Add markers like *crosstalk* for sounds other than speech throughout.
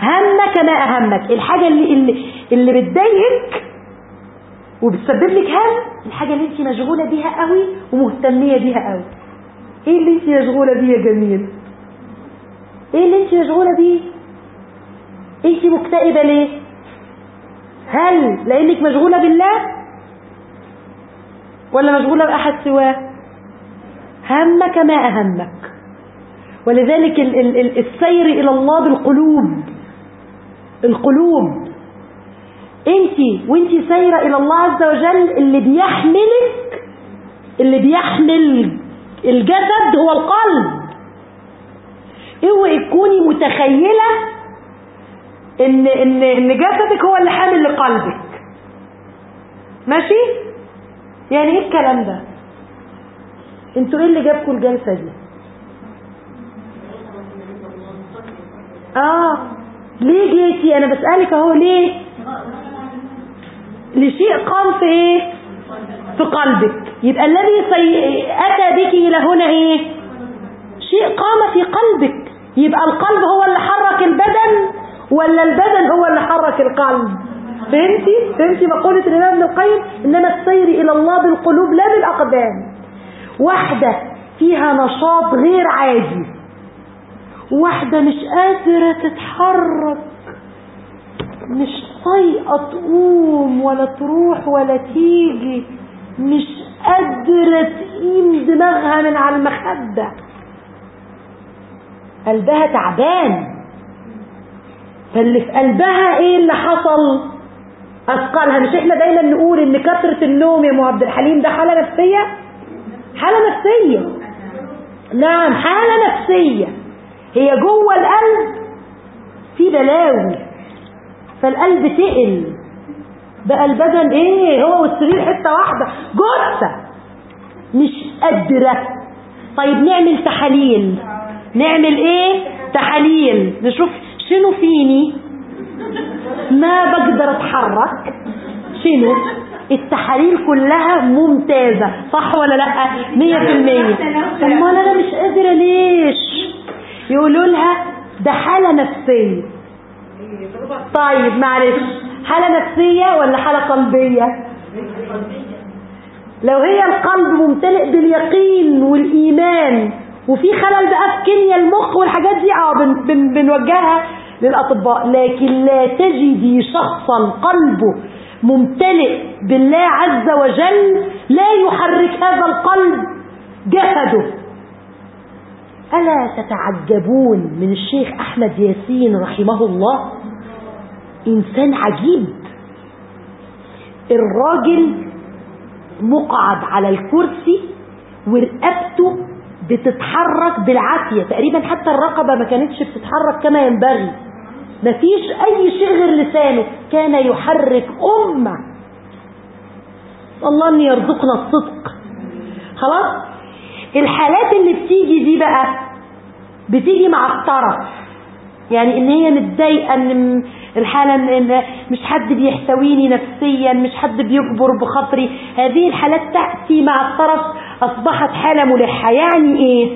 همك ما أهمك. الحاجة اللي, اللي, اللي بتضايقك وبتسبب لك هم الحاجة اللي انت مشغولة بيها قوي ومهتمية بيها قوي. إيه اللي انت مشغولة بيه يا جميل؟ إيه اللي انت مشغولة بيه؟ انت مكتئبة ليه؟ هل لأنك مشغولة بالله؟ ولا مشغولة بأحد سواه؟ همك ما أهمك. ولذلك ال ال ال السير إلى الله بالقلوب. القلوب. انت وانت سايرة إلى الله عز وجل اللي بيحملك اللي بيحمل الجسد هو القلب. اوعي تكوني متخيلة إن, إن, إن جسدك هو اللي حامل لقلبك. ماشي؟ يعني إيه الكلام ده؟ أنتوا إيه اللي جابكم الجلسة دي؟ آه. ليه جيتي؟ أنا بسألك أهو ليه؟ لشيء قام في إيه؟ في قلبك. يبقى الذي. أتى بك إلى هنا إيه؟ شيء قام في قلبك. يبقى القلب هو اللي حرك البدن ولا البدن هو اللي حرك القلب؟ فهمتي؟ فهمتي مقولة الإمام ابن القيم؟ إنما السير إلى الله بالقلوب لا بالأقدام. واحدة فيها نشاط غير عادي. واحدة مش قادرة تتحرك. مش طايقة تقوم ولا تروح ولا تيجي. مش قادرة تقيم دماغها من على المخدة. قلبها تعبان. فاللي في قلبها إيه اللي حصل؟ اثقلها مش إحنا دايما نقول إن كثرة النوم يا أم عبد الحليم ده حالة نفسية؟ حالة نفسية. نعم حالة نفسية. هي جوه القلب في بلاوي. فالقلب تقل. بقى البدن إيه؟ هو والسرير حتة واحدة. جثة. مش قادرة. طيب نعمل تحاليل. نعمل إيه؟ تحاليل. نشوف شنو فيني. ما بقدر أتحرك. شنو؟ التحاليل كلها ممتازة. صح ولا لأ؟ مية في المية. امال أنا مش قادرة ليش؟ يقولوا لها ده حالة نفسية. طيب معلش حالة نفسية ولا حالة قلبية؟ لو هي القلب ممتلئ باليقين والإيمان وفي خلل بقى في كيمياء المخ والحاجات دي آه بن بن بنوجهها للأطباء. لكن لا تجدي شخصا قلبه ممتلئ بالله عز وجل لا يحرك هذا القلب جسده. ألا تتعجبون من الشيخ أحمد ياسين رحمه الله؟ إنسان عجيب. الراجل مقعد على الكرسي ورقبته بتتحرك بالعافية. تقريبا حتى الرقبة ما كانتش بتتحرك كما ينبغي. مفيش أي شيء غير لسانه. كان يحرك أمة. الله أن يرزقنا الصدق. خلاص؟ الحالات اللي بتيجي دي بقى بتيجي مع الطرف. يعني إن هي متضايقة إن الحالة إن مش حد بيحتويني نفسيا مش حد بيجبر بخاطري. هذه الحالات تأتي مع الطرف أصبحت حالة ملحة. يعني إيه؟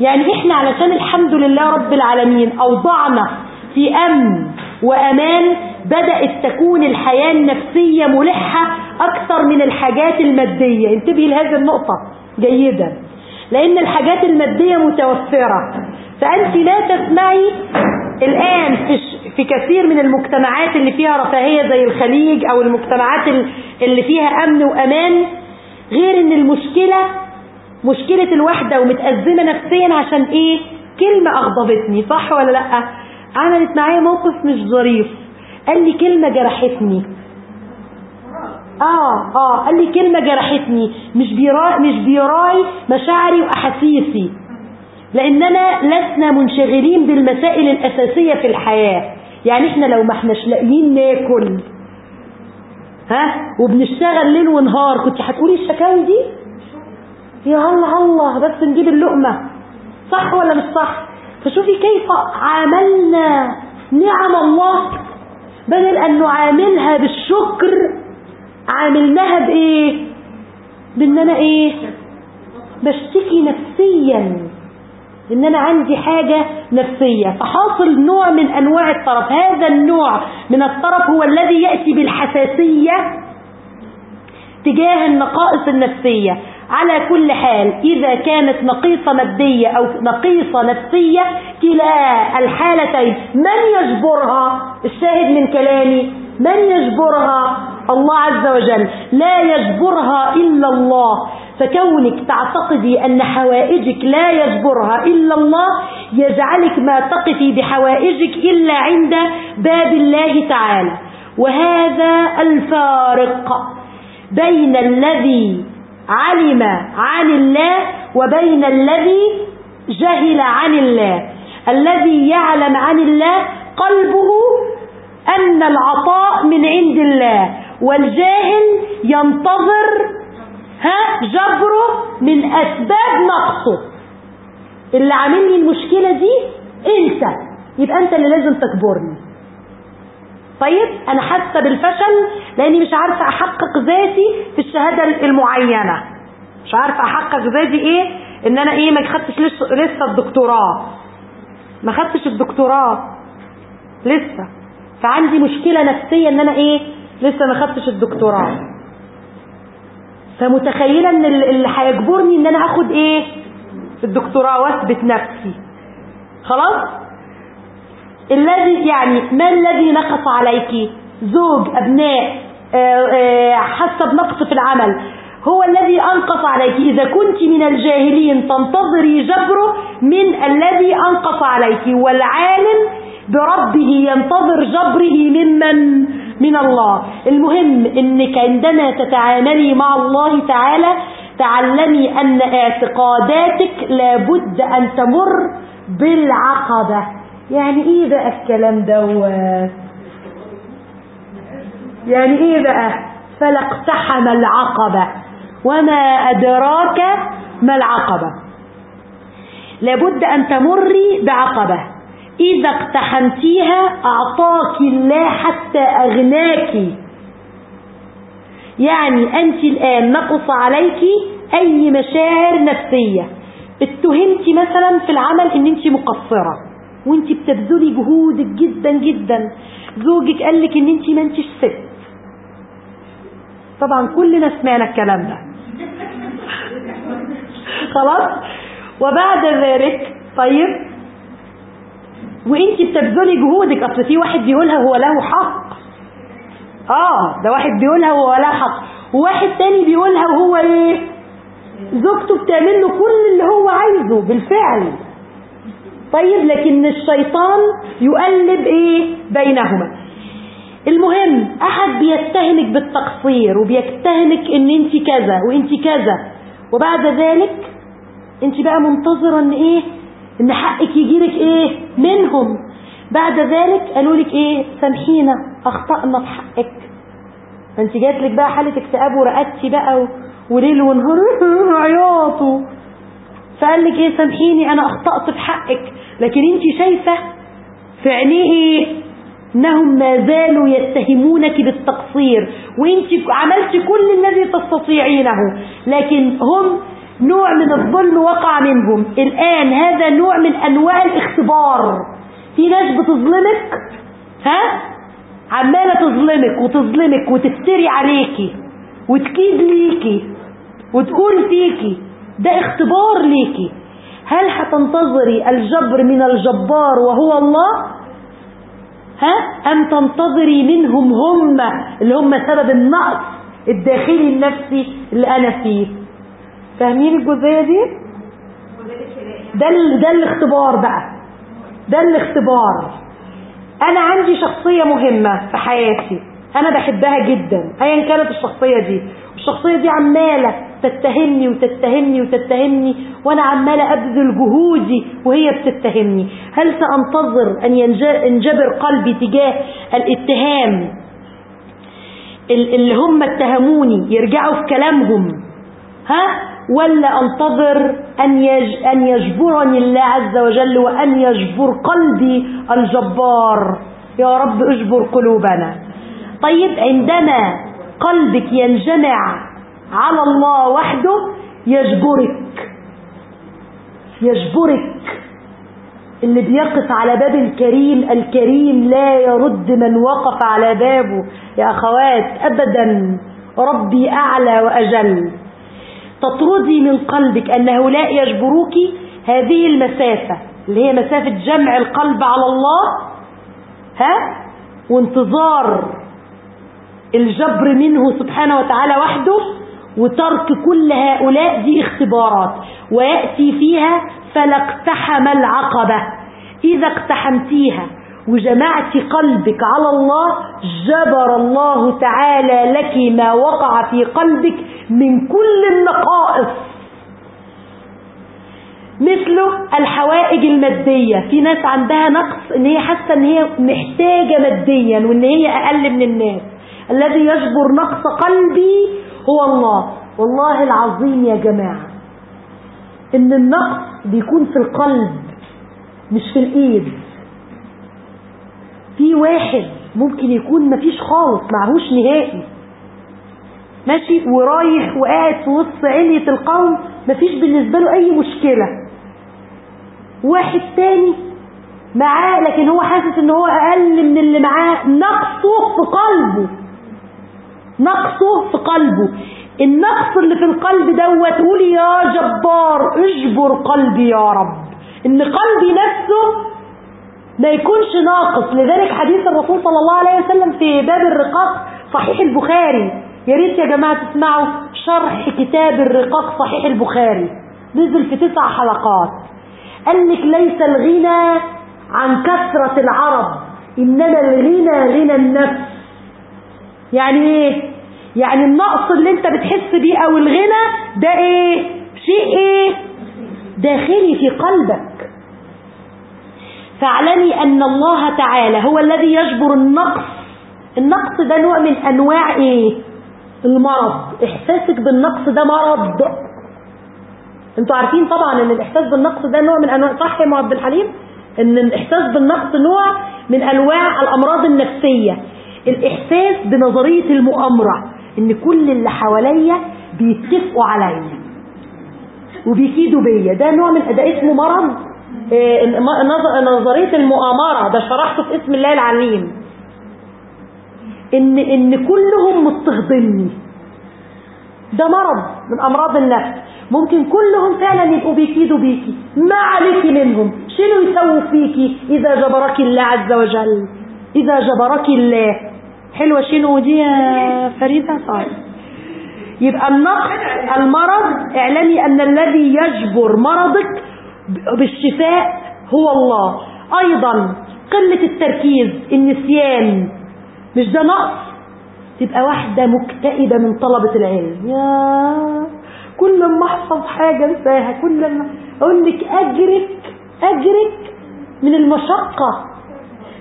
يعني إحنا علشان الحمد لله رب العالمين أوضعنا في أمن وأمان بدأت تكون الحياة النفسية ملحة أكثر من الحاجات المادية. انتبهي لهذه النقطة جيدا. لأن الحاجات المادية متوفرة. فأنت لا تسمعي الآن في, في كثير من المجتمعات اللي فيها رفاهية زي الخليج أو المجتمعات اللي فيها أمن وأمان غير أن المشكلة مشكلة الوحدة ومتأزمة نفسيا عشان إيه؟ كلمة أغضبتني صح ولا لأ؟ عملت معايا موقف مش ظريف. قال لي كلمة جرحتني. آه آه قال لي كلمة جرحتني مش بيراعي مش بيراعي مشاعري وأحاسيسي. لأننا لسنا منشغلين بالمسائل الأساسية في الحياة. يعني إحنا لو ما إحناش لاقيين ناكل ها؟ وبنشتغل ليل ونهار كنت هتقولي الشكاوي دي؟ يا الله الله بس نجيب اللقمة. صح ولا مش صح؟ فشوفي كيف عاملنا نعم الله بدل أن نعاملها بالشكر عاملناها بإيه؟ بأن أنا إيه؟ بشتكي نفسيا. ان أنا عندي حاجة نفسية. فحاصل نوع من أنواع الطرف. هذا النوع من الطرف هو الذي يأتي بالحساسية تجاه النقائص النفسية. على كل حال إذا كانت نقيصة مادية أو نقيصة نفسية كلا الحالتين. من يجبرها؟ الشاهد من كلامي. من يجبرها؟ الله عز وجل لا يجبرها إلا الله. فكونك تعتقدي أن حوائجك لا يجبرها إلا الله يجعلك ما تقفي بحوائجك إلا عند باب الله تعالى. وهذا الفارق بين الذي علم عن الله وبين الذي جهل عن الله. الذي يعلم عن الله قلبه أن العطاء من عند الله. والجاهل ينتظر ها جبره من أسباب نقصه. اللي عامل لي المشكلة دي أنت. يبقى أنت اللي لازم تكبرني طيب أنا حاسة بالفشل لأني مش عارفة أحقق ذاتي في الشهادة المعينة. مش عارفة أحقق ذاتي إيه؟ إن أنا إيه ما خدتش لسه الدكتوراه. ما خدتش الدكتوراه. لسه. فعندي مشكلة نفسية إن أنا إيه؟ لسه ما خدتش الدكتوراه. فمتخيلة إن اللي هيجبرني إن أنا آخد إيه؟ الدكتوراه وأثبت نفسي. خلاص؟ الذي يعني ما الذي نقص عليك؟ زوج أبناء آه، آه، حاسة بنقص في العمل. هو الذي أنقص عليك. إذا كنت من الجاهلين تنتظري جبره من الذي أنقص عليك. والعالم بربه ينتظر جبره ممن من الله. المهم إنك عندما تتعاملي مع الله تعالى تعلمي أن اعتقاداتك لابد أن تمر بالعقبة. يعني إيه بقى الكلام دوت؟ يعني إيه بقى؟ فلا اقتحم العقبة. وما أدراك ما العقبة. لابد أن تمري بعقبة. إذا اقتحمتيها أعطاك الله حتى أغناك. يعني أنت الآن نقص عليك أي مشاعر نفسية. اتهمتي مثلا في العمل إن أنت مقصرة وأنت بتبذلي جهودك جدا جدا. زوجك قال لك إن أنت ما أنتش ست. طبعا كلنا سمعنا الكلام ده. خلاص؟ وبعد ذلك طيب وانت بتبذلي جهودك اصل في واحد بيقولها هو له حق. آه ده واحد بيقولها وهو له حق. وواحد تاني بيقولها وهو إيه؟ زوجته بتعمل له كل اللي هو عايزه بالفعل. طيب لكن الشيطان يقلب إيه؟ بينهما. المهم أحد بيتهمك بالتقصير وبيتهمك إن انت كذا وانت كذا وبعد ذلك انت بقى منتظرة إن إيه؟ إن حقك يجيلك إيه؟ منهم. بعد ذلك قالوا لك إيه؟ سامحينا أخطأنا في حقك. انت جات لك بقى حالة اكتئاب ورقدتي بقى وليل ونهار. *laughs* عياط فقال لك إيه؟ سامحيني أنا أخطأت في حقك. لكن أنت شايفة في عينيه إيه إنهم ما زالوا يتهمونك بالتقصير. وأنت عملت كل الذي تستطيعينه. لكن هم نوع من الظلم وقع منهم. الآن هذا نوع من أنواع الاختبار. في ناس بتظلمك ها؟ عمالة تظلمك وتظلمك وتفتري عليكي وتكيد ليكي وتقول فيكي. ده اختبار ليكي. هل هتنتظري الجبر من الجبار وهو الله؟ ها؟ أم تنتظري منهم هم اللي هم سبب النقص الداخلي النفسي اللي أنا فيه؟ فاهمين الجزئية دي؟ ده, ده الاختبار بقى. ده الاختبار. أنا عندي شخصية مهمة في حياتي. أنا بحبها جدا أيا كانت الشخصية دي. الشخصية دي عمالة تتهمني وتتهمني وتتهمني وأنا عمالة أبذل جهودي وهي بتتهمني. هل سأنتظر أن ينجبر قلبي تجاه الاتهام اللي هم اتهموني يرجعوا في كلامهم؟ ها؟ ولا أنتظر أن يج أن يجبرني الله عز وجل وأن يجبر قلبي الجبار. يا رب اجبر قلوبنا. طيب عندما قلبك ينجمع على الله وحده يجبرك. يجبرك. اللي بيقف على باب الكريم الكريم لا يرد من وقف على بابه. يا أخوات أبدا. ربي أعلى وأجل. تطردي من قلبك أن هؤلاء يجبروك هذه المسافة اللي هي مسافة جمع القلب على الله ها؟ وانتظار الجبر منه سبحانه وتعالى وحده وترك كل هؤلاء دي اختبارات ويأتي فيها فلا اقتحم العقبة. إذا اقتحمتيها وجمعت قلبك على الله جبر الله تعالى لك ما وقع في قلبك من كل النقائص. مثله الحوائج المادية. في ناس عندها نقص إن هي حاسة إن هي محتاجة ماديا وإن هي أقل من الناس. الذي يجبر نقص قلبي هو الله. والله العظيم يا جماعة إن النقص بيكون في القلب مش في الإيد. في واحد ممكن يكون مفيش خالص معهوش نهائي. ماشي؟ ورايح وقاعد في وسط علية القوم مفيش بالنسبة له أي مشكلة. واحد تاني معاه لكن هو حاسس إن هو أقل من اللي معاه نقصه في قلبه. نقصه في قلبه. النقص اللي في القلب دوت قول يا جبار اجبر قلبي يا رب. إن قلبي نفسه ما يكونش ناقص. لذلك حديث الرسول صلى الله عليه وسلم في باب الرقاق صحيح البخاري. يا ريت يا جماعة تسمعوا شرح كتاب الرقاق صحيح البخاري. نزل في تسع حلقات. قال لك ليس الغنى عن كثرة العرب إنما الغنى غنى النفس. يعني إيه؟ يعني النقص اللي أنت بتحس بيه أو الغنى ده إيه؟ شيء إيه؟ داخلي في قلبك. فاعلمي أن الله تعالى هو الذي يجبر النقص. النقص ده نوع من أنواع إيه؟ المرض. إحساسك بالنقص ده مرض. أنتوا عارفين طبعا إن الإحساس بالنقص ده نوع من أنواع صح يا عبد الحليم؟ إن الإحساس بالنقص نوع من أنواع الأمراض النفسية. الإحساس بنظرية المؤامرة إن كل اللي حواليا بيتفقوا عليا وبيكيدوا بيا. ده نوع من ده اسمه مرض. آه، نظرية المؤامرة ده شرحته في اسم الله العليم ان إن كلهم مستخدمني ده مرض من أمراض النفس. ممكن كلهم فعلا يبقوا بيكيدوا بيكي ما عليك منهم. شنو يسووا فيكي إذا جبرك الله عز وجل. إذا جبرك الله. حلوة شنو؟ دي يا فريدة؟ صار يبقى النقص المرض اعلمي أن الذي يجبر مرضك بالشفاء هو الله. أيضا قلة التركيز النسيان. مش ده نقص؟ تبقى واحدة مكتئبة من طلبة العلم. يا كل ما أحفظ حاجة أنساها كل ما أقول لك أجرك أجرك من المشقة.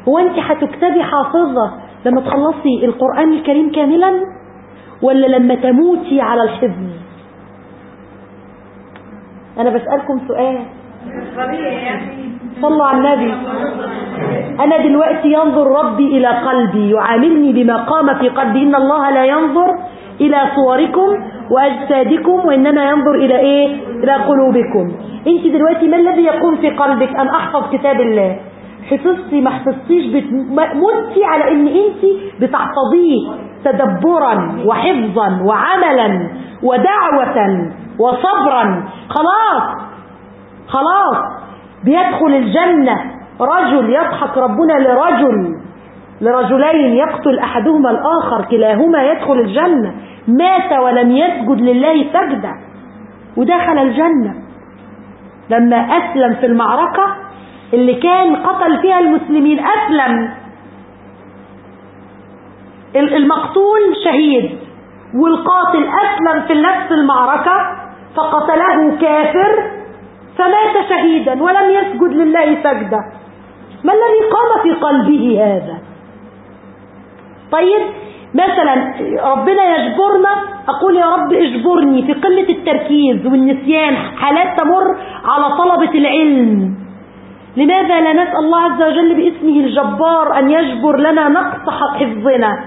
هو انت هتكتبي حافظة لما تخلصي القرآن الكريم كاملا ولا لما تموتي على الحفظ أنا بسألكم سؤال. صلوا على النبي. أنا دلوقتي ينظر ربي إلى قلبي يعاملني بما قام في قلبي. إن الله لا ينظر إلى صوركم وأجسادكم وإنما ينظر إلى إيه؟ إلى قلوبكم. أنت دلوقتي ما الذي يقوم في قلبك؟ أن أحفظ كتاب الله. حفظتي ما حفظتيش متي على إن أنت بتحفظيه تدبرا وحفظا وعملا ودعوة وصبرا. خلاص. خلاص. بيدخل الجنة رجل يضحك ربنا لرجل لرجلين يقتل أحدهما الآخر كلاهما يدخل الجنة. مات ولم يسجد لله سجدة ودخل الجنة. لما أسلم في المعركة اللي كان قتل فيها المسلمين أسلم. المقتول شهيد والقاتل أسلم في نفس المعركة فقتله كافر. فمات شهيدا ولم يسجد لله سجدة. ما الذي قام في قلبه هذا؟ طيب مثلا ربنا يجبرنا أقول يا رب اجبرني في قلة التركيز والنسيان حالات تمر على طلبة العلم. لماذا لا نسأل الله عز وجل باسمه الجبار أن يجبر لنا نقص حفظنا؟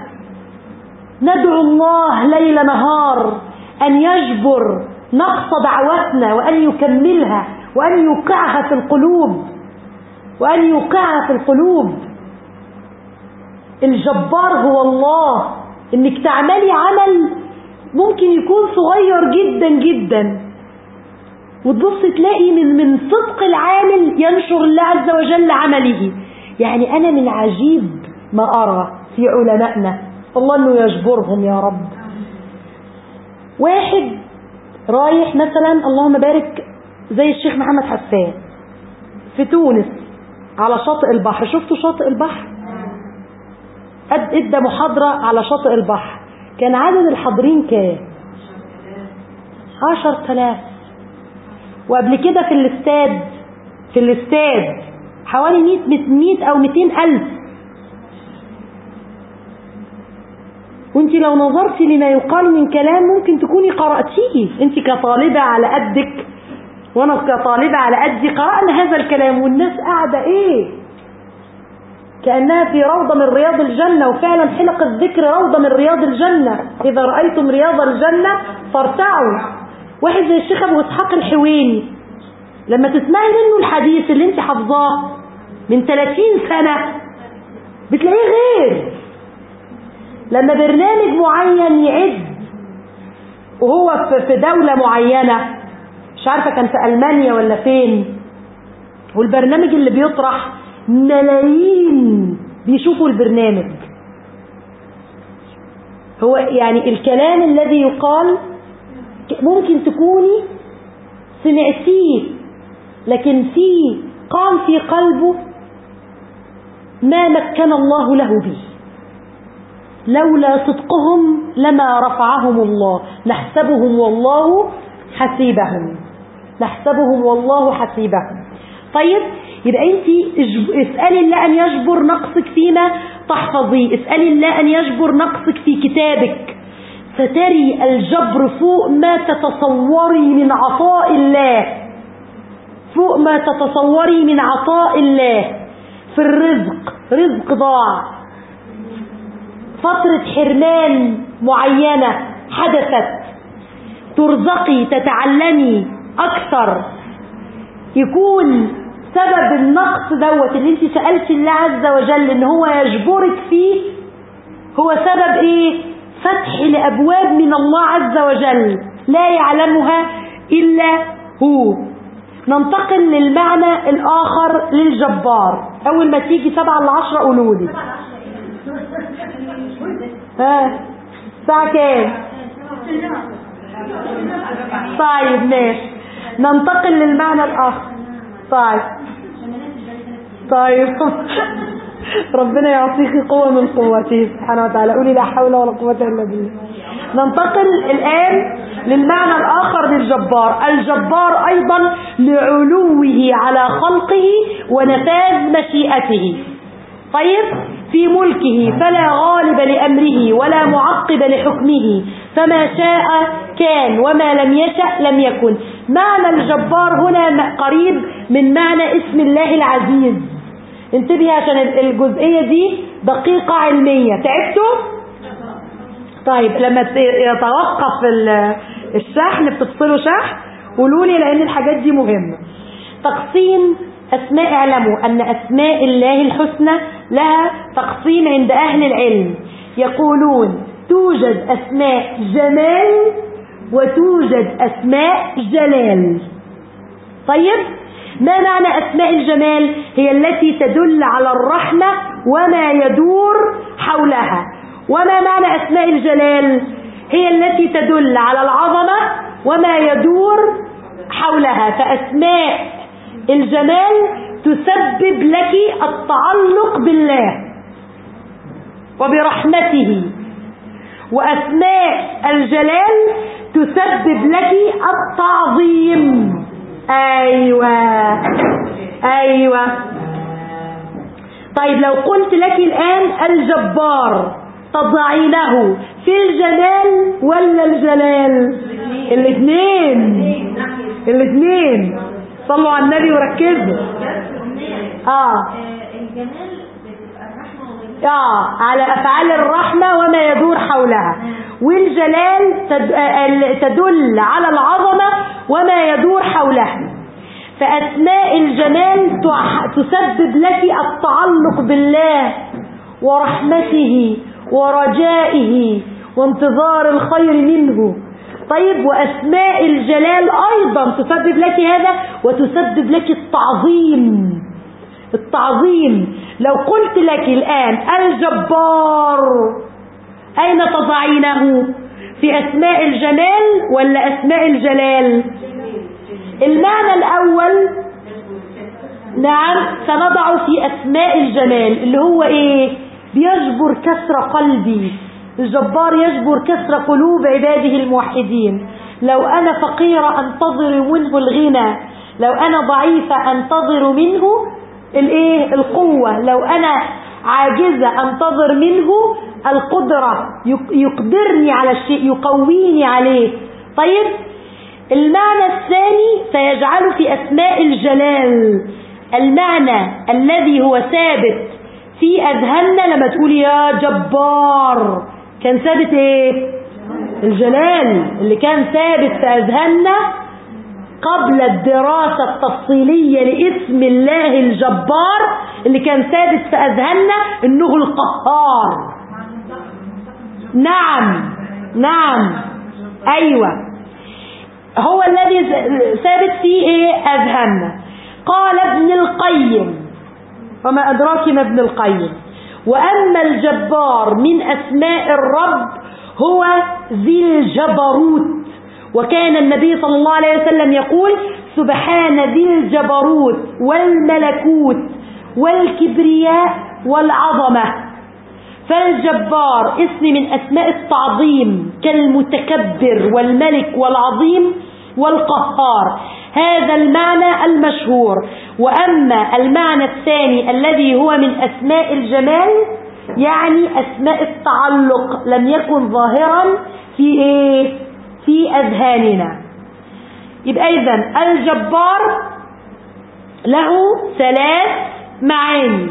ندعو الله ليل نهار أن يجبر نقص دعوتنا وأن يكملها. وأن يوقعها في القلوب وأن يوقعها في القلوب. الجبار هو الله. إنك تعملي عمل ممكن يكون صغير جدا جدا. وتبص تلاقي من من صدق العامل ينشر الله عز وجل عمله. يعني أنا من عجيب ما أرى في علمائنا. الله إنه يجبرهم يا رب. واحد رايح مثلا اللهم بارك زي الشيخ محمد حسان في تونس على شاطئ البحر. شفتوا شاطئ البحر؟ إدى محاضرة على شاطئ البحر. كان عدد الحاضرين كام؟ عشر تلاف وقبل كده في الاستاد في الاستاد حوالي مئة مئة أو مئتين ألف. وانت لو نظرتي لما يقال من كلام ممكن تكوني قرأتيه. انت كطالبة على قدك وأنا كطالبة على قدي قرأنا هذا الكلام والناس قاعدة إيه؟ كأنها في روضة من رياض الجنة وفعلا حلقة ذكر روضة من رياض الجنة. إذا رأيتم رياض الجنة فارتعوا. واحد زي الشيخ أبو إسحاق الحويني لما تسمعي منه الحديث اللي أنت حافظاه من 30 سنة بتلاقيه غير. لما برنامج معين يعد وهو في دولة معينة مش عارفة كان في ألمانيا ولا فين. والبرنامج اللي بيطرح ملايين بيشوفوا البرنامج. هو يعني الكلام الذي يقال ممكن تكوني سمعتيه لكن في قام في قلبه ما مكن الله له به. لولا صدقهم لما رفعهم الله نحسبهم والله حسيبهم. نحسبهم والله حسيبهم. طيب يبقى انت اسألي الله أن يجبر نقصك فيما تحفظيه اسألي الله أن يجبر نقصك في كتابك. ستري الجبر فوق ما تتصوري من عطاء الله. فوق ما تتصوري من عطاء الله. في الرزق. رزق ضاع. فترة حرمان معينة حدثت. ترزقي تتعلمي. أكثر يكون سبب النقص دوت اللي انت سألت الله عز وجل إن هو يجبرك فيه هو سبب إيه؟ فتح لأبواب من الله عز وجل لا يعلمها إلا هو. ننتقل للمعنى الآخر للجبار. أول ما تيجي سبعة لعشرة قولوا لي. ها؟ الساعة كام؟ طيب ماشي. ننتقل للمعنى الآخر. طيب. طيب. *laughs* ربنا يعطيك قوة من قوته. سبحانه وتعالى. قولي لا حول ولا قوة إلا بالله. ننتقل الآن للمعنى الآخر للجبار. الجبار أيضا لعلوه على خلقه ونفاذ مشيئته. طيب. في ملكه فلا غالب لأمره ولا معقب لحكمه فما شاء كان وما لم يشأ لم يكن. معنى الجبار هنا قريب من معنى اسم الله العزيز. انتبهي عشان الجزئية دي دقيقة علمية. تعبتوا؟ طيب لما يتوقف الشحن بتفصلوا شحن؟ قولوا لي لأن الحاجات دي مهمة. تقسيم أسماء اعلموا أن أسماء الله الحسنى لها تقسيم عند أهل العلم. يقولون توجد أسماء جمال وتوجد أسماء جلال. طيب ما معنى أسماء الجمال؟ هي التي تدل على الرحمة وما يدور حولها. وما معنى أسماء الجلال؟ هي التي تدل على العظمة وما يدور حولها. فأسماء الجمال تسبب لك التعلق بالله وبرحمته. وأسماء الجلال تسبب لك التعظيم. أيوة. أيوة. طيب لو قلت لك الآن الجبار تضعينه في الجلال ولا الجلال؟ الاثنين. الاثنين. صلوا على النبي وركزوا. آه. الجمال آه. على أفعال الرحمة وما يدور حولها. والجلال تدل على العظمة وما يدور حولها. فأسماء الجمال تسبب لك التعلق بالله ورحمته ورجائه وانتظار الخير منه. طيب وأسماء الجلال أيضا تسبب لك هذا وتسبب لك التعظيم. التعظيم. لو قلت لك الآن الجبار أين تضعينه؟ في أسماء الجمال ولا أسماء الجلال؟ المعنى الأول نعم سنضع في أسماء الجمال اللي هو إيه؟ بيجبر كسر قلبي. الجبار يجبر كسر قلوب عباده الموحدين. لو أنا فقيرة أنتظر منه الغنى. لو أنا ضعيفة أنتظر منه الإيه؟ القوة. لو أنا عاجزة أنتظر منه القدرة. يقدرني على الشيء يقويني عليه. طيب المعنى الثاني سيجعل في أسماء الجلال. المعنى الذي هو ثابت. في أذهاننا لما تقول يا جبار. كان ثابت إيه؟ الجلال اللي كان ثابت في أذهاننا قبل الدراسة التفصيلية لاسم الله الجبار اللي كان ثابت في أذهاننا إنه القهار. نعم نعم أيوة. هو الذي ثابت فيه إيه؟ أذهاننا. قال ابن القيم وما أدراك ما ابن القيم. وأما الجبار من أسماء الرب هو ذي الجبروت. وكان النبي صلى الله عليه وسلم يقول سبحان ذي الجبروت والملكوت والكبرياء والعظمة. فالجبار اسم من أسماء التعظيم كالمتكبر والملك والعظيم والقهار. هذا المعنى المشهور. وأما المعنى الثاني الذي هو من أسماء الجمال يعني أسماء التعلق لم يكن ظاهرا في إيه؟ في أذهاننا. يبقى إذن الجبار له ثلاث معاني.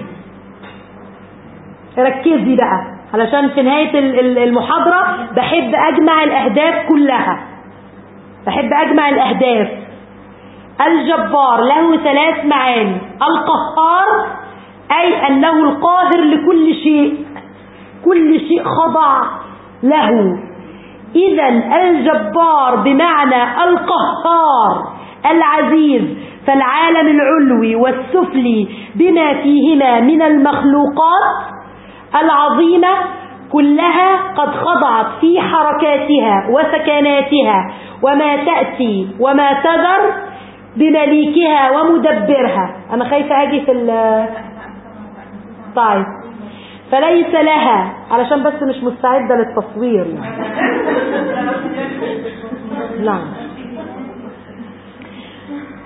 ركزي بقى علشان في نهاية المحاضرة بحب أجمع الأهداف كلها. بحب أجمع الأهداف. الجبار له ثلاث معاني. القهار أي أنه القاهر لكل شيء. كل شيء خضع له. إذا الجبار بمعنى القهار العزيز فالعالم العلوي والسفلي بما فيهما من المخلوقات العظيمة كلها قد خضعت في حركاتها وسكناتها وما تأتي وما تذر بمليكها ومدبرها. أنا خايفة أجي في ال طيب. فليس لها علشان بس مش مستعدة للتصوير يعني. نعم.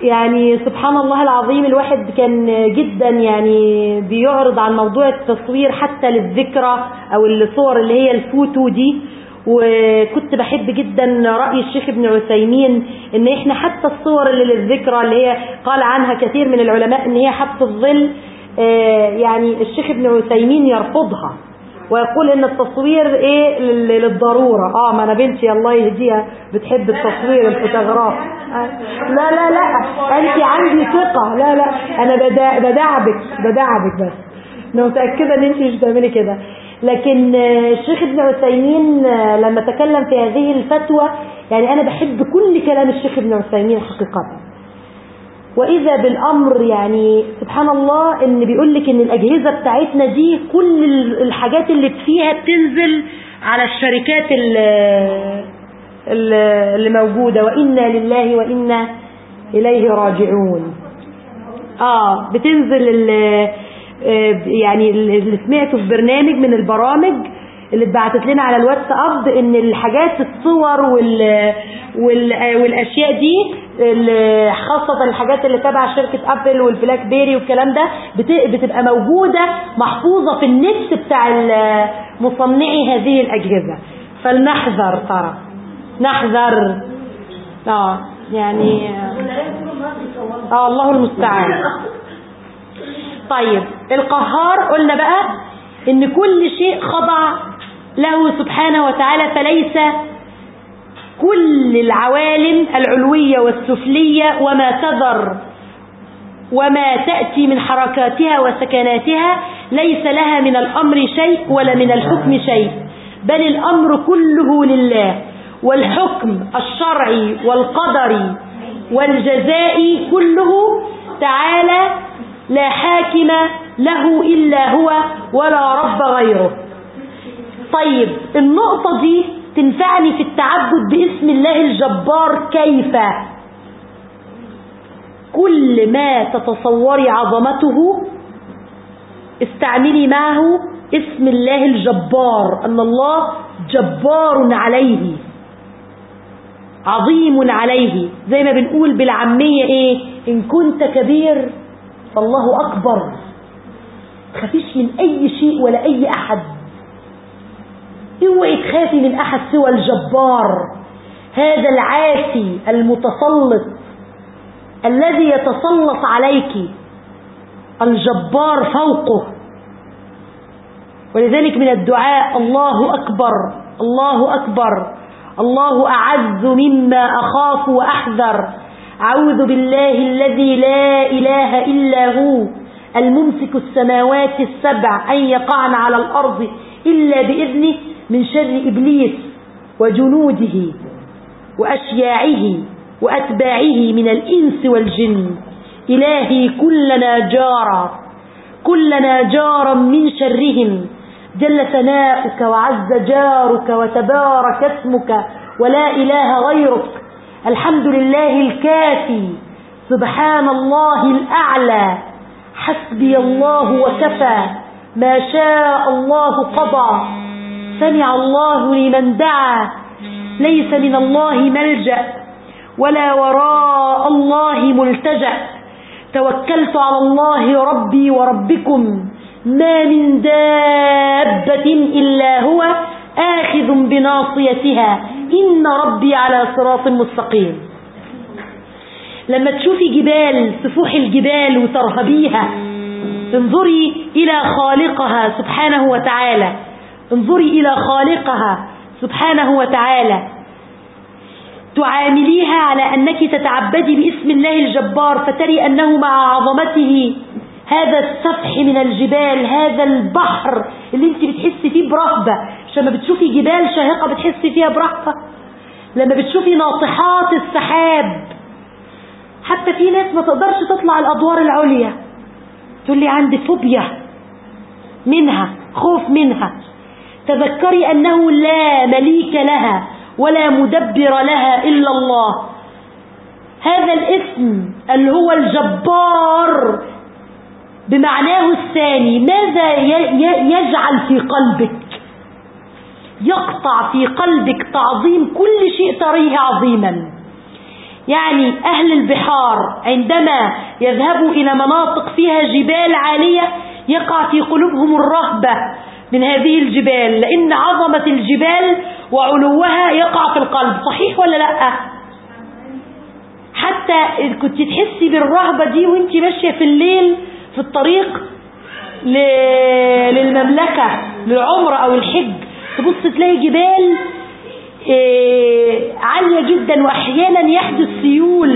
يعني سبحان الله العظيم الواحد كان جدا يعني بيعرض عن موضوع التصوير حتى للذكرى أو الصور اللي هي الفوتو دي. وكنت بحب جدا رأي الشيخ ابن عثيمين ان إحنا حتى الصور اللي للذكرى اللي هي قال عنها كثير من العلماء ان هي حبس الظل يعني الشيخ ابن عثيمين يرفضها ويقول ان التصوير إيه للضرورة آه ما أنا بنتي الله يهديها بتحب التصوير الفوتوغراف لا لا لا انت عندي ثقة لا لا أنا بدعبك بدعبك بس أنا متأكدة ان انت مش بتعملي كده لكن الشيخ ابن عثيمين لما تكلم في هذه الفتوى يعني أنا بحب كل كلام الشيخ ابن عثيمين حقيقة. وإذا بالأمر يعني سبحان الله إن بيقول لك إن الأجهزة بتاعتنا دي كل الحاجات اللي فيها بتنزل على الشركات اللي موجودة. وإنا لله وإنا إليه راجعون. آه بتنزل يعني اللي سمعته في برنامج من البرامج اللي اتبعتت لنا على الواتساب ان الحاجات الصور وال... وال... والاشياء دي خاصة الحاجات اللي تبع شركة Apple وال BlackBerry والكلام ده بت... بتبقى موجودة محفوظة في النفس بتاع مصنعي هذه الأجهزة. فلنحذر ترى. نحذر. آه يعني آه الله المستعان. *laughs* طيب القهار قلنا بقى إن كل شيء خضع له سبحانه وتعالى فليس كل العوالم العلوية والسفلية وما تذر وما تأتي من حركاتها وسكناتها ليس لها من الأمر شيء ولا من الحكم شيء بل الأمر كله لله والحكم الشرعي والقدري والجزاء كله تعالى لا حاكم له إلا هو ولا رب غيره. طيب النقطة دي تنفعني في التعبد باسم الله الجبار كيف؟ كل ما تتصوري عظمته استعملي معه اسم الله الجبار أن الله جبار عليه عظيم عليه زي ما بنقول بالعامية إيه؟ إن كنت كبير فالله أكبر. خفيش من أي شيء ولا أي أحد. اوعي تخافي من أحد سوى الجبار. هذا العافي المتسلط الذي يتسلط عليك. الجبار فوقه. ولذلك من الدعاء الله أكبر الله أكبر الله أعز مما أخاف وأحذر. أعوذ بالله الذي لا إله إلا هو الممسك السماوات السبع أن يقعن على الأرض إلا بإذنه من شر إبليس وجنوده وأشياعه وأتباعه من الإنس والجن. إلهي كلنا جارا كلنا جارا من شرهم. جل ثناؤك وعز جارك وتبارك اسمك ولا إله غيرك. الحمد لله الكافي سبحان الله الأعلى حسبي الله وكفى ما شاء الله قضى سمع الله لمن دعا ليس من الله ملجأ ولا وراء الله ملتجأ توكلت على الله ربي وربكم ما من دابة إلا هو آخذ بناصيتها. إن ربي على صراط مستقيم. لما تشوفي جبال سفوح الجبال وترهبيها انظري إلى خالقها سبحانه وتعالى. انظري إلى خالقها سبحانه وتعالى. تعامليها على أنك تتعبدي باسم الله الجبار فتري أنه مع عظمته. هذا السفح من الجبال هذا البحر اللي انت بتحسي فيه برهبة. مش لما بتشوفي جبال شاهقة بتحسي فيها برهبة. لما بتشوفي ناطحات السحاب. حتى في ناس ما تقدرش تطلع الأدوار العليا. تقول لي عندي فوبيا منها خوف منها. تذكري أنه لا مليك لها ولا مدبر لها إلا الله. هذا الاسم اللي هو الجبار بمعناه الثاني ماذا يجعل في قلبك؟ يقطع في قلبك تعظيم كل شيء تريه عظيما. يعني أهل البحار عندما يذهبوا إلى مناطق فيها جبال عالية يقع في قلوبهم الرهبة من هذه الجبال لأن عظمة الجبال وعلوها يقع في القلب. صحيح ولا لأ؟ حتى كنت تحسي بالرهبة دي وأنت ماشية في الليل في الطريق للمملكة للعمرة أو الحج. تبص تلاقي جبال عالية جدا وأحيانا يحدث سيول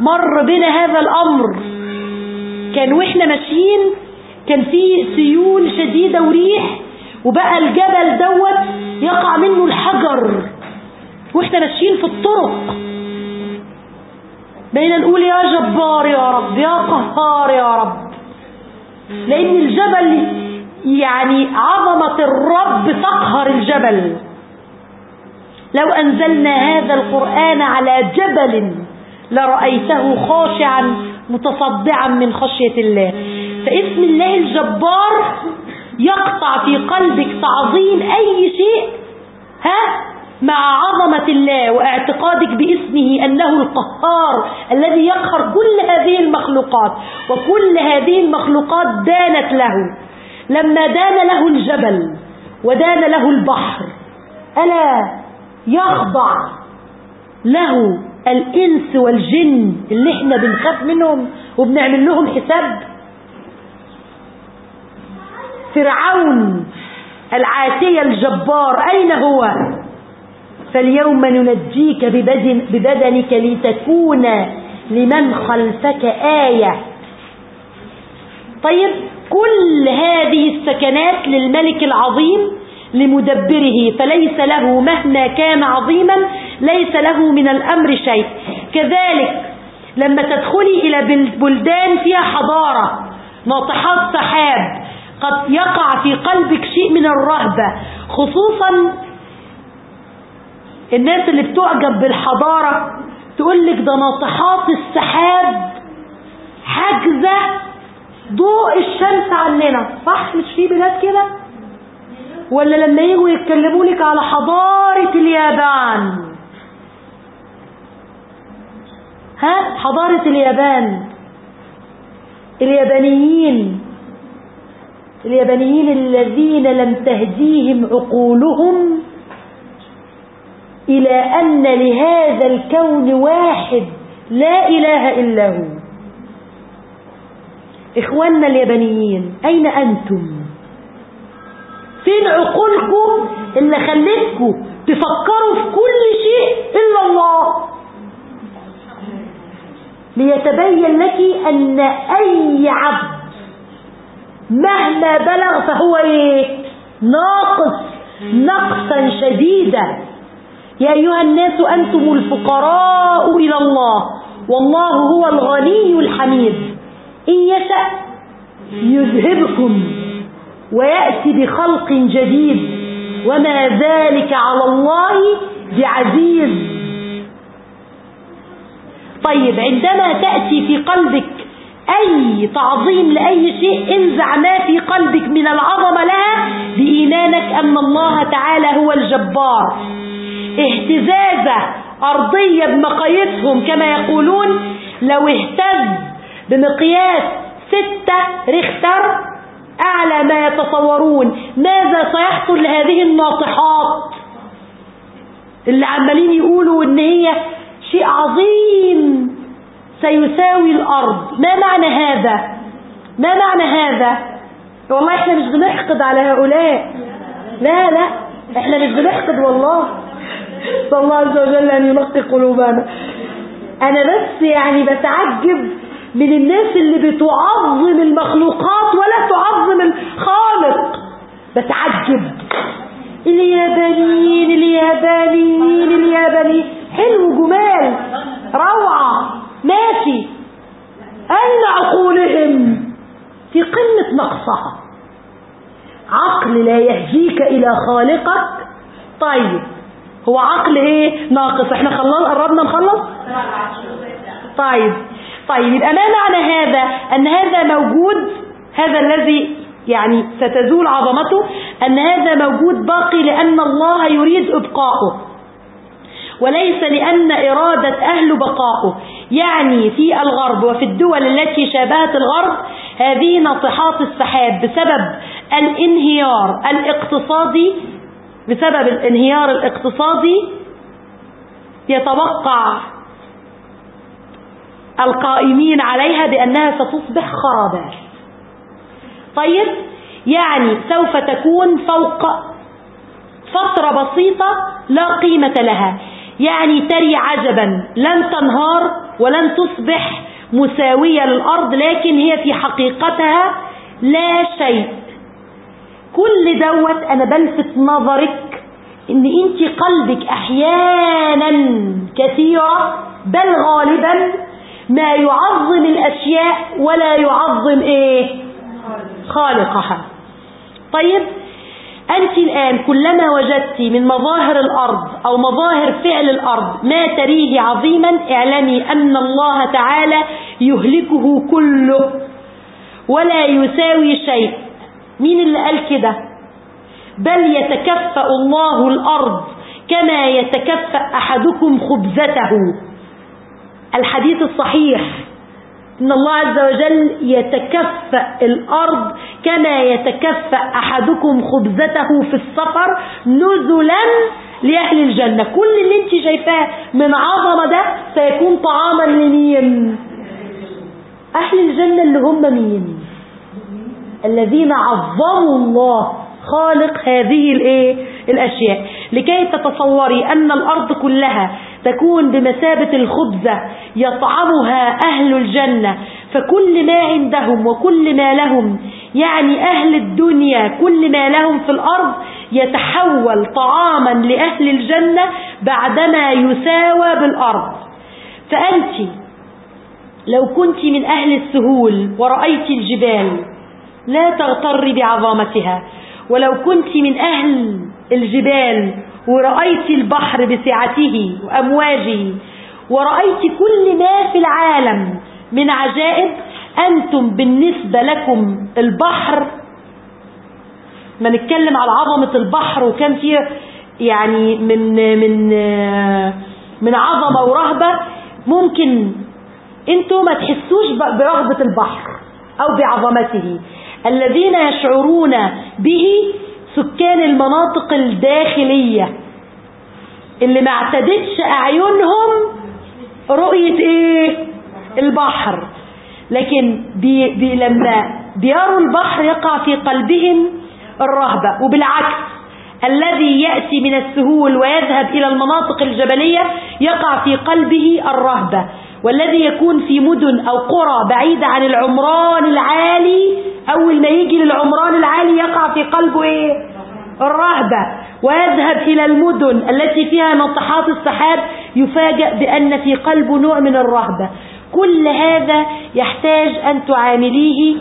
مر بنا هذا الأمر. كان وإحنا ماشيين كان في سيول شديدة وريح وبقى الجبل دوت يقع منه الحجر. وإحنا ماشيين في الطرق. بقينا نقول يا جبار يا رب يا قهار يا رب. لأن الجبل يعني عظمة الرب تقهر الجبل. لو أنزلنا هذا القرآن على جبل لرأيته خاشعا متصدعا من خشية الله. فاسم الله الجبار يقطع في قلبك تعظيم أي شيء. ها؟ مع عظمة الله واعتقادك باسمه أنه القهار الذي يقهر كل هذه المخلوقات وكل هذه المخلوقات دانت له. لما دان له الجبل ودان له البحر ألا يخضع له الإنس والجن اللي إحنا بنخاف منهم وبنعمل لهم حساب؟ فرعون العاتية الجبار أين هو؟ فاليوم ننجيك ببدن ببدنك لتكون لمن خلفك آية. طيب كل هذه السكنات للملك العظيم لمدبره فليس له مهما كان عظيما ليس له من الأمر شيء. كذلك لما تدخلي إلى بلدان فيها حضارة ناطحات سحاب قد يقع في قلبك شيء من الرهبة خصوصا الناس اللي بتعجب بالحضارة تقول لك ده ناطحات السحاب حاجزة ضوء الشمس عننا. صح؟ مش في بلاد كده؟ ولا لما يجوا يتكلموا لك على حضارة اليابان؟ ها؟ حضارة اليابان. اليابانيين. اليابانيين الذين لم تهديهم عقولهم إلى أن لهذا الكون واحد لا إله إلا هو. إخواننا اليابانيين أين أنتم؟ فين عقولكم اللي خلتكم تفكروا في كل شيء إلا الله؟ ليتبين لك أن أي عبد مهما بلغ فهو إيه؟ ناقص نقصا شديدا. يا أيها الناس أنتم الفقراء إلى الله. والله هو الغني الحميد. إن يشأ يذهبكم ويأتي بخلق جديد. وما ذلك على الله بعزيز. طيب عندما تأتي في قلبك أي تعظيم لأي شيء انزع ما في قلبك من العظمة لها بإيمانك أن الله تعالى هو الجبار. اهتزازة أرضية بمقاييسهم كما يقولون لو اهتز بمقياس ستة ريختر أعلى ما يتصورون ماذا سيحصل لهذه الناطحات اللي عمالين يقولوا إن هي شيء عظيم سيساوي الأرض. ما معنى هذا؟ ما معنى هذا؟ والله إحنا مش بنحقد على هؤلاء. لا لا إحنا مش بنحقد والله. صلى الله عز وجل أن ينقي قلوبنا. أنا بس يعني بتعجب من الناس اللي بتعظم المخلوقات ولا تعظم الخالق. بتعجب. اليابانيين اليابانيين اليابانيين. حلو جمال. روعة. ماشي. أين عقولهم؟ في قمة نقصها. عقل لا يهديك إلى خالقك. طيب. هو عقل إيه؟ ناقص. إحنا خلص قربنا نخلص؟ طيب. طيب يبقى ما معنى هذا؟ أن هذا موجود هذا الذي يعني ستزول عظمته أن هذا موجود باقي لأن الله يريد إبقاؤه. وليس لأن إرادة أهل بقائه يعني في الغرب وفي الدول التي شابهت الغرب هذه ناطحات السحاب بسبب الانهيار الاقتصادي بسبب الانهيار الاقتصادي يتوقع القائمين عليها بأنها ستصبح خرابات طيب يعني سوف تكون فوق فترة بسيطة لا قيمة لها. يعني تري عجبا لن تنهار ولن تصبح مساوية للأرض لكن هي في حقيقتها لا شيء. كل دوت أنا بلفت نظرك إن أنت قلبك أحيانا كثيرة بل غالبا ما يعظم الأشياء ولا يعظم إيه؟ خالقها. طيب أنت الآن كلما وجدت من مظاهر الأرض أو مظاهر فعل الأرض ما تريه عظيما اعلمي أن الله تعالى يهلكه كله ولا يساوي شيء. مين اللي قال كده؟ بل يتكفأ الله الأرض كما يتكفأ أحدكم خبزته. الحديث الصحيح. إن الله عز وجل يتكفأ الأرض كما يتكفأ أحدكم خبزته في السفر نزلا لأهل الجنة. كل اللي انت شايفاه من عظمة ده سيكون طعاما لمين؟ أهل الجنة اللي هم مين؟ الذين عظموا الله خالق هذه الإيه؟ الأشياء. لكي تتصوري أن الأرض كلها تكون بمثابة الخبزة يطعمها أهل الجنة فكل ما عندهم وكل ما لهم يعني أهل الدنيا كل ما لهم في الأرض يتحول طعاما لأهل الجنة بعدما يساوى بالأرض. فأنت لو كنت من أهل السهول ورأيت الجبال لا تغتر بعظمتها ولو كنت من أهل الجبال ورأيت البحر بسعته وأمواجه ورأيت كل ما في العالم من عجائب أنتم بالنسبة لكم البحر ما نتكلم على عظمة البحر وكان فيه يعني من من من عظمة ورهبة ممكن أنتم ما تحسوش برغبة البحر أو بعظمته. الذين يشعرون به سكان المناطق الداخلية. اللي ما اعتدتش أعينهم رؤية إيه؟ البحر. لكن بي بي لما بيروا البحر يقع في قلبهم الرهبة. وبالعكس الذي يأتي من السهول ويذهب إلى المناطق الجبلية يقع في قلبه الرهبة. والذي يكون في مدن أو قرى بعيدة عن العمران العالي أول ما يجي للعمران العالي يقع في قلبه إيه؟ الرهبة. ويذهب إلى المدن التي فيها نطحات السحاب يفاجأ بأن في قلبه نوع من الرهبة. كل هذا يحتاج أن تعامليه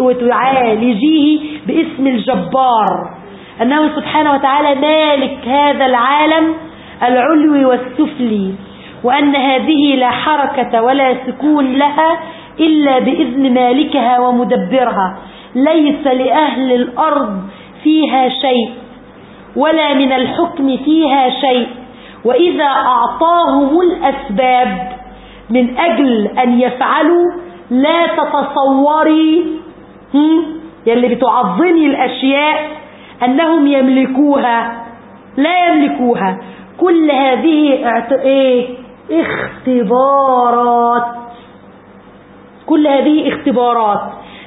وتعالجيه باسم الجبار. أنه سبحانه وتعالى مالك هذا العالم العلوي والسفلي. وأن هذه لا حركة ولا سكون لها إلا بإذن مالكها ومدبرها. ليس لأهل الأرض فيها شيء ولا من الحكم فيها شيء. وإذا أعطاهم الأسباب من أجل أن يفعلوا لا تتصوري يلي بتعظمي الأشياء أنهم يملكوها. لا يملكوها. كل هذه إيه اختبارات. كل هذه اختبارات.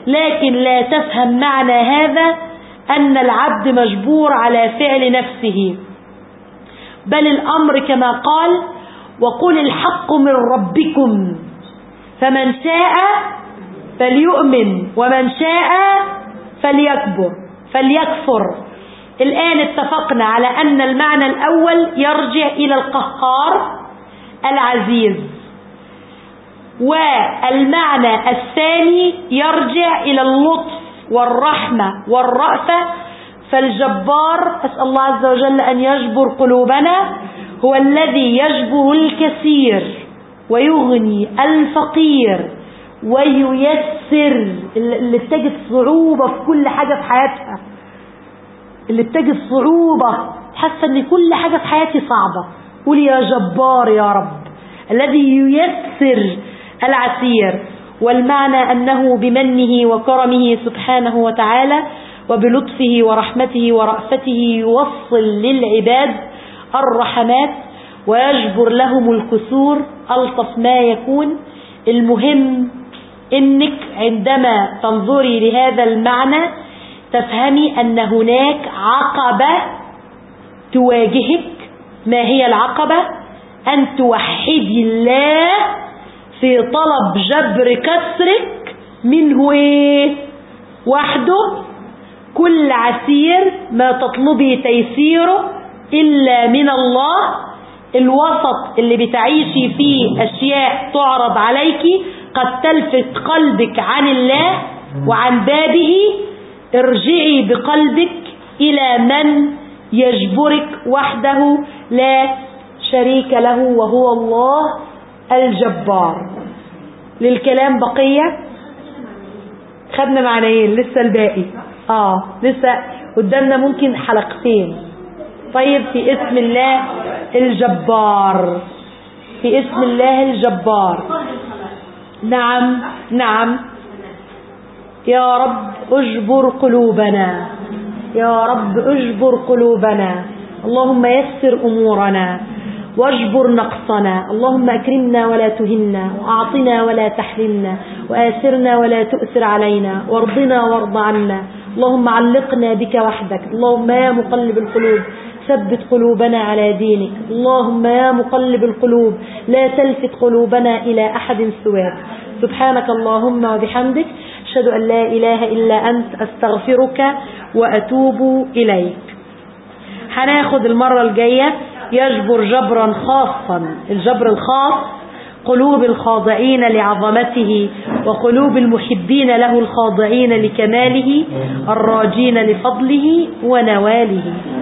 لكن لا تفهم معنى هذا أن العبد مجبور على فعل نفسه. بل الأمر كما قال وقل الحق من ربكم فمن شاء فليؤمن ومن شاء فليكبر فليكفر. الآن اتفقنا على أن المعنى الأول يرجع إلى القهار. العزيز. والمعنى الثاني يرجع إلى اللطف والرحمة والرأفة. فالجبار أسأل الله عز وجل أن يجبر قلوبنا هو الذي يجبر الكثير ويغني الفقير وييسر اللي بتجد صعوبة في كل حاجة في حياتها. اللي بتجد صعوبة حاسة إن كل حاجة في حياتي صعبة. قول يا جبار يا رب الذي ييسر العسير والمعنى أنه بمنه وكرمه سبحانه وتعالى وبلطفه ورحمته ورأفته يوصل للعباد الرحمات ويجبر لهم الكسور ألطف ما يكون. المهم إنك عندما تنظري لهذا المعنى تفهمي أن هناك عقبة تواجهك ما هي العقبة؟ أن توحدي الله في طلب جبر كسرك منه إيه؟ وحده. كل عسير ما تطلبي تيسيره إلا من الله. الوسط اللي بتعيشي فيه أشياء تعرض عليك قد تلفت قلبك عن الله وعن بابه. ارجعي بقلبك إلى من يجبرك وحده. لا شريك له وهو الله الجبار. للكلام بقية؟ خدنا معنيين لسه الباقي. آه لسه قدامنا ممكن حلقتين. طيب في اسم الله الجبار. في اسم الله الجبار. نعم نعم. يا رب اجبر قلوبنا. يا رب اجبر قلوبنا. اللهم يسر أمورنا واجبر نقصنا. اللهم أكرمنا ولا تهنا وأعطنا ولا تحرمنا وآثرنا ولا تؤثر علينا وارضنا وارض عنا. اللهم علقنا بك وحدك. اللهم يا مقلب القلوب ثبت قلوبنا على دينك. اللهم يا مقلب القلوب لا تلفت قلوبنا إلى أحد سواك. سبحانك اللهم وبحمدك أشهد أن لا إله إلا أنت أستغفرك وأتوب إليك. هناخد المرة الجاية يجبر جبرا خاصا الجبر الخاص قلوب الخاضعين لعظمته وقلوب المحبين له الخاضعين لكماله الراجين لفضله ونواله.